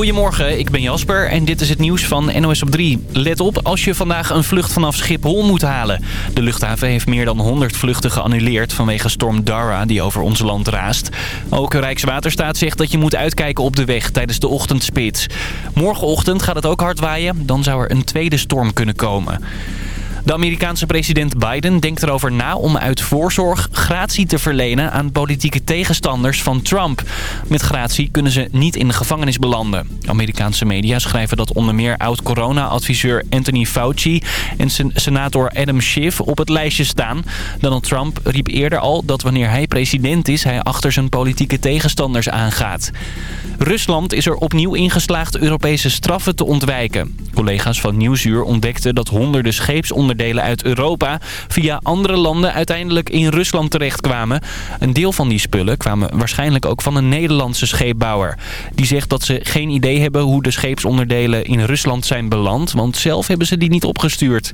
Goedemorgen, ik ben Jasper en dit is het nieuws van NOS op 3. Let op als je vandaag een vlucht vanaf Schiphol moet halen. De luchthaven heeft meer dan 100 vluchten geannuleerd vanwege storm Dara die over ons land raast. Ook Rijkswaterstaat zegt dat je moet uitkijken op de weg tijdens de ochtendspits. Morgenochtend gaat het ook hard waaien, dan zou er een tweede storm kunnen komen. De Amerikaanse president Biden denkt erover na om uit voorzorg gratie te verlenen aan politieke tegenstanders van Trump. Met gratie kunnen ze niet in de gevangenis belanden. Amerikaanse media schrijven dat onder meer oud-corona-adviseur Anthony Fauci en senator Adam Schiff op het lijstje staan. Donald Trump riep eerder al dat wanneer hij president is, hij achter zijn politieke tegenstanders aangaat. Rusland is er opnieuw ingeslaagd Europese straffen te ontwijken. Collega's van Nieuwsuur ontdekten dat honderden scheepsonderdelen uit Europa... via andere landen uiteindelijk in Rusland terechtkwamen. Een deel van die spullen kwamen waarschijnlijk ook van een Nederlandse scheepbouwer. Die zegt dat ze geen idee hebben hoe de scheepsonderdelen in Rusland zijn beland... want zelf hebben ze die niet opgestuurd.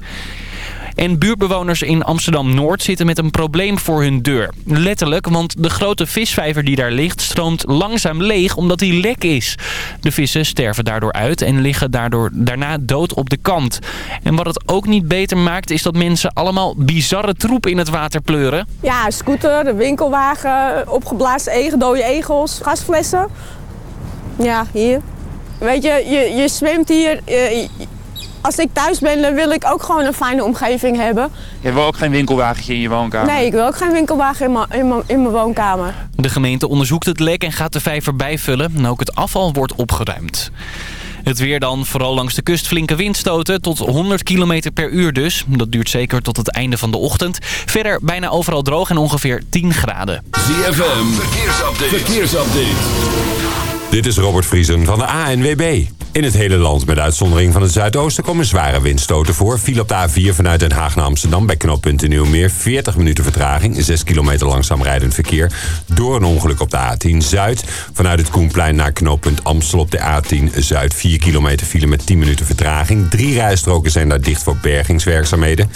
En buurtbewoners in Amsterdam-Noord zitten met een probleem voor hun deur. Letterlijk, want de grote visvijver die daar ligt stroomt langzaam leeg omdat hij lek is. De vissen sterven daardoor uit en liggen daardoor daarna dood op de kant. En wat het ook niet beter maakt is dat mensen allemaal bizarre troep in het water pleuren. Ja, scooter, de winkelwagen, opgeblazen egen, dode egels, gasflessen. Ja, hier. Weet je, je, je zwemt hier, je, als ik thuis ben, dan wil ik ook gewoon een fijne omgeving hebben. Je wil ook geen winkelwagentje in je woonkamer? Nee, ik wil ook geen winkelwagen in mijn, in mijn, woonkamer. De gemeente onderzoekt het lek en gaat de vijver bijvullen. En ook het afval wordt opgeruimd. Het weer dan, vooral langs de kust flinke windstoten tot 100 km per uur dus. Dat duurt zeker tot het einde van de ochtend. Verder bijna overal droog en ongeveer 10 graden. ZFM, verkeersupdate. verkeersupdate. Dit is Robert Vriesen van de ANWB. In het hele land, met uitzondering van het zuidoosten, komen zware windstoten voor. Viel op de A4 vanuit Den Haag naar Amsterdam bij knooppunt Nieuwmeer. 40 minuten vertraging, 6 kilometer langzaam rijdend verkeer. Door een ongeluk op de A10 Zuid. Vanuit het Koenplein naar knooppunt Amstel op de A10 Zuid. 4 kilometer file met 10 minuten vertraging. Drie rijstroken zijn daar dicht voor bergingswerkzaamheden.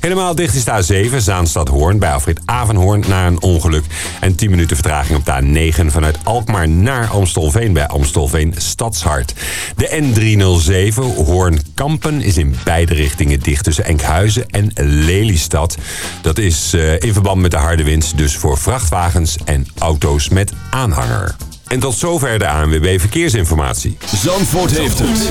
Helemaal dicht is de A7 Zaanstad-Hoorn bij Alfred Avenhoorn na een ongeluk. En 10 minuten vertraging op de A9 vanuit Alkmaar naar Amstelveen bij Amstelveen Stadshart. N307 Hoorn-Kampen is in beide richtingen dicht tussen Enkhuizen en Lelystad. Dat is uh, in verband met de harde wind dus voor vrachtwagens en auto's met aanhanger. En tot zover de ANWB Verkeersinformatie. Zandvoort heeft het.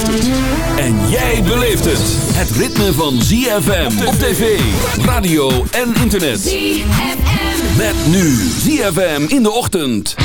En jij beleeft het. Het ritme van ZFM op tv, radio en internet. ZFM. Met nu ZFM in de ochtend.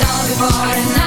don't be bored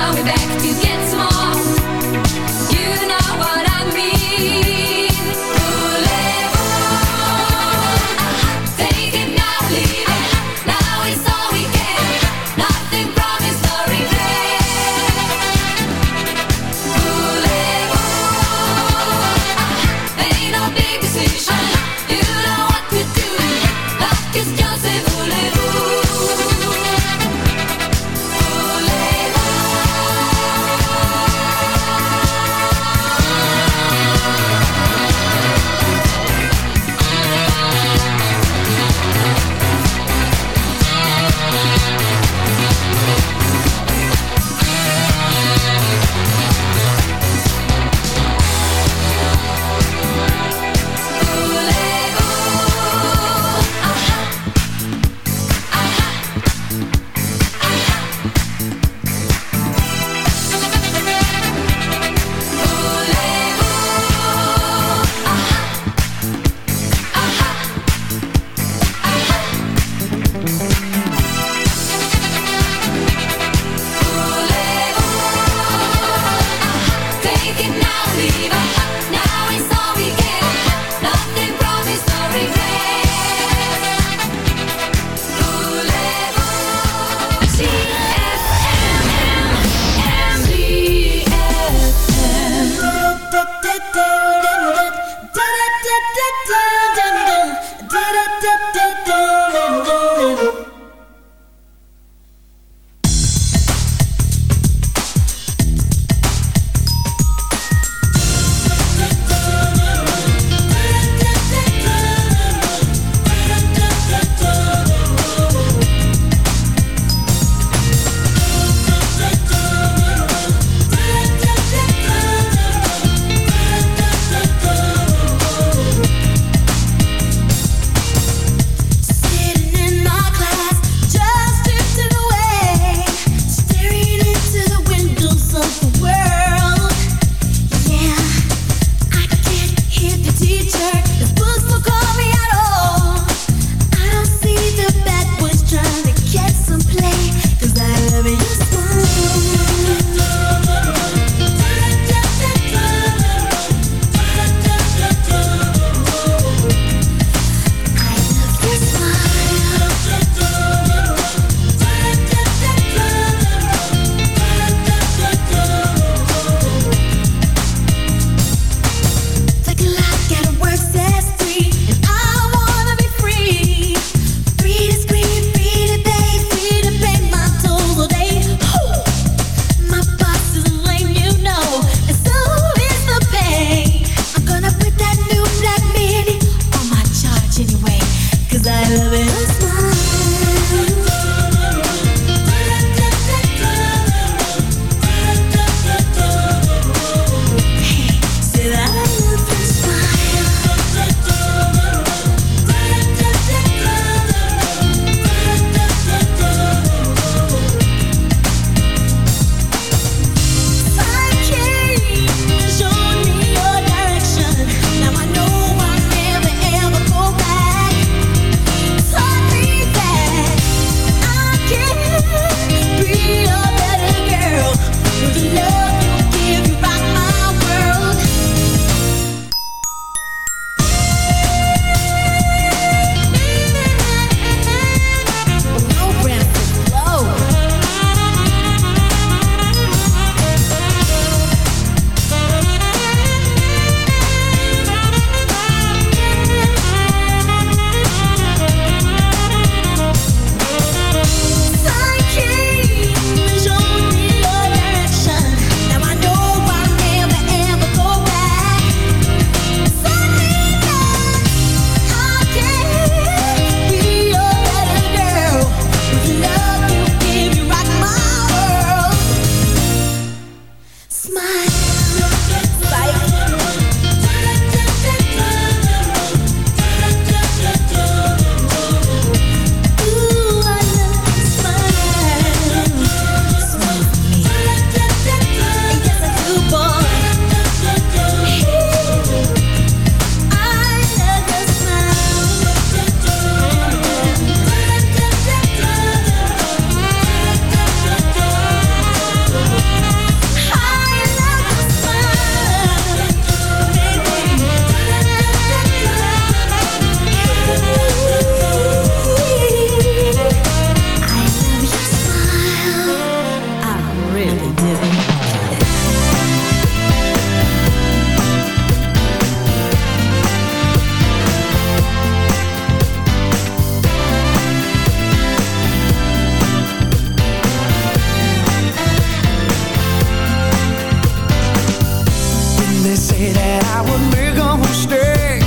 they say that I would make a mistake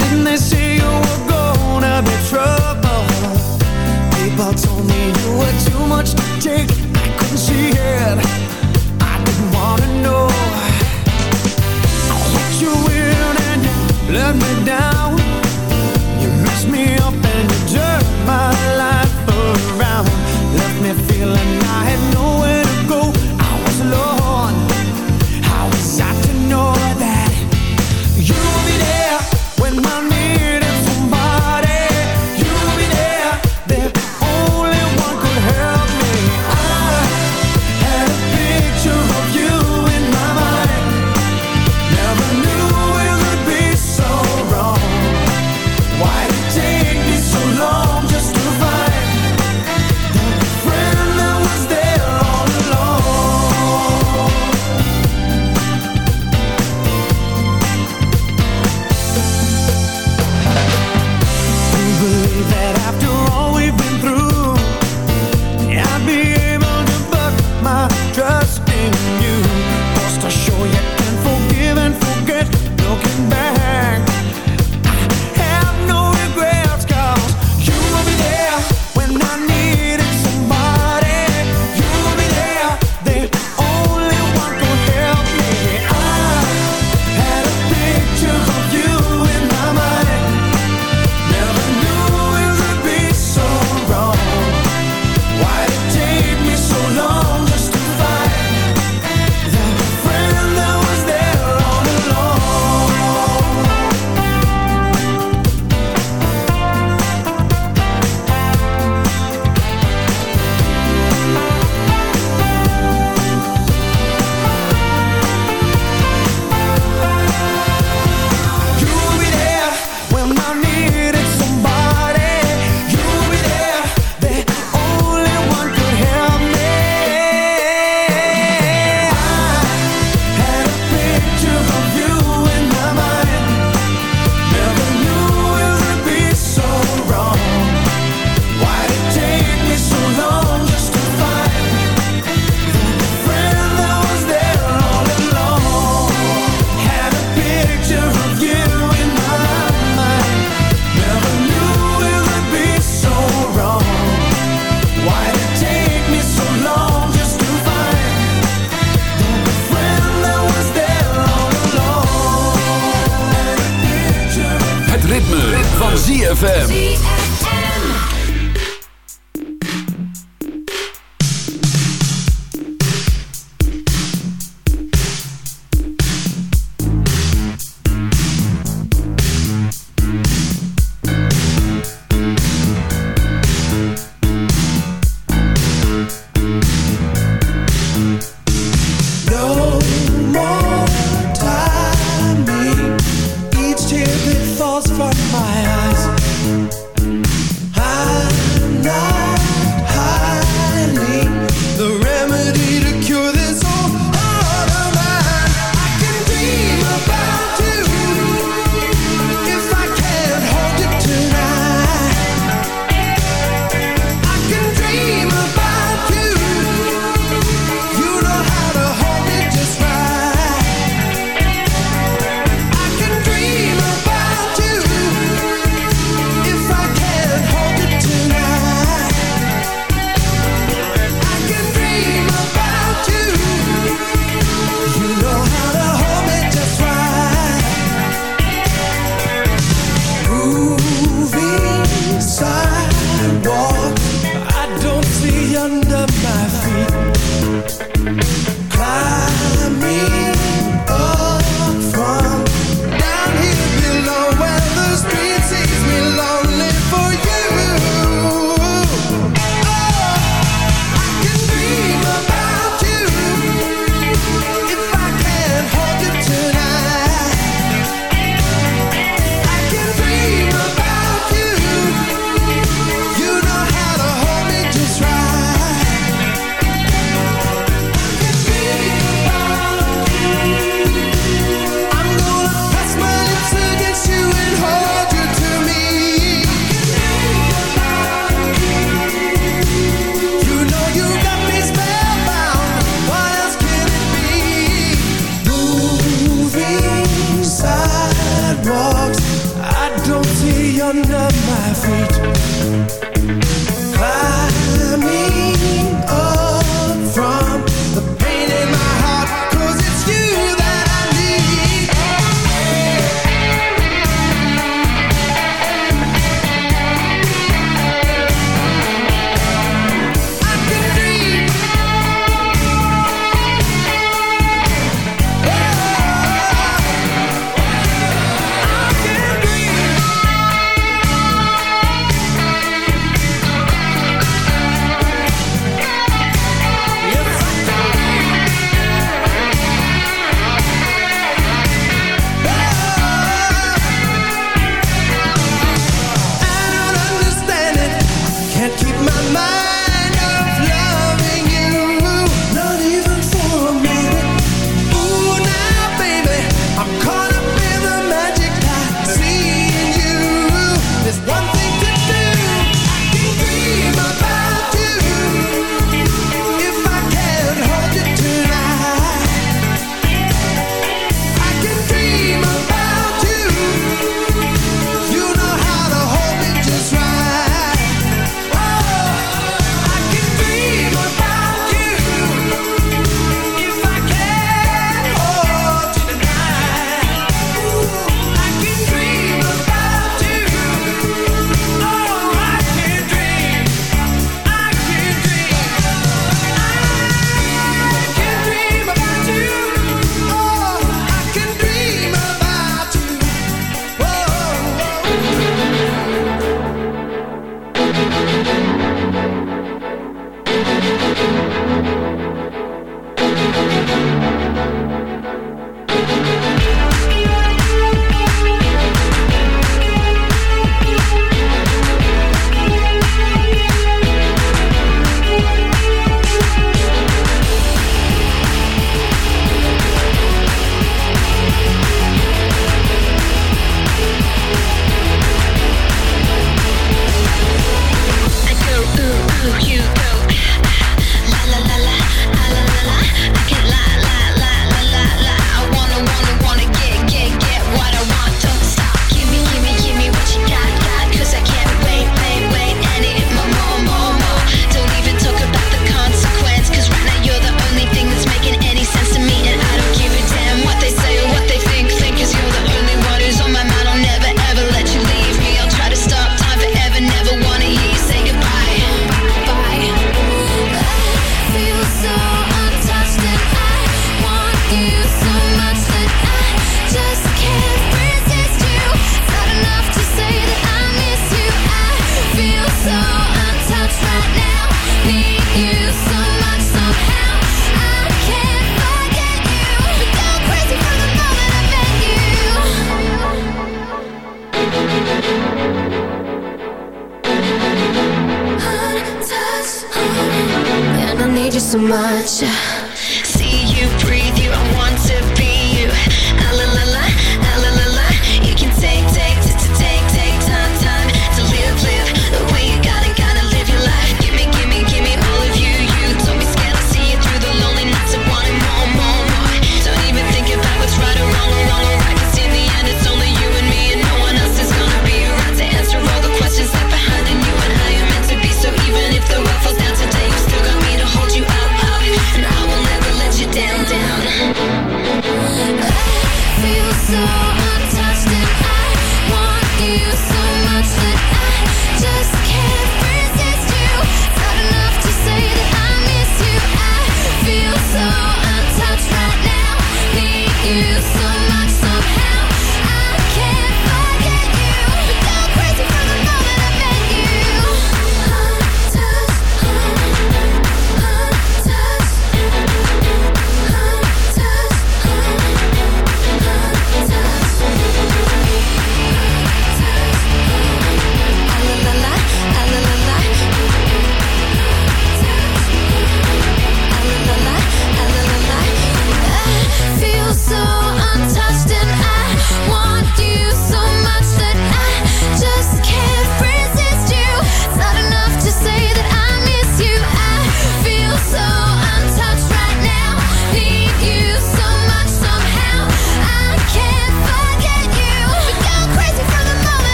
Didn't they say you were gonna be trouble People told me you were too much to take. I couldn't see it. I didn't wanna know. I let you in and you let me down. You messed me up and you turned my life around. Me feeling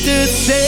to say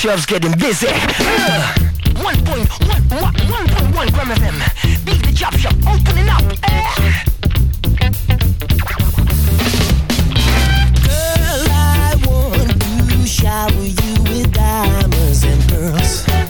shelves getting busy. Uh, 1.1, 1.1 gram of them. Be the job shop opening up. Uh. Girl, I want to shower you with diamonds and pearls.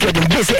get it, is?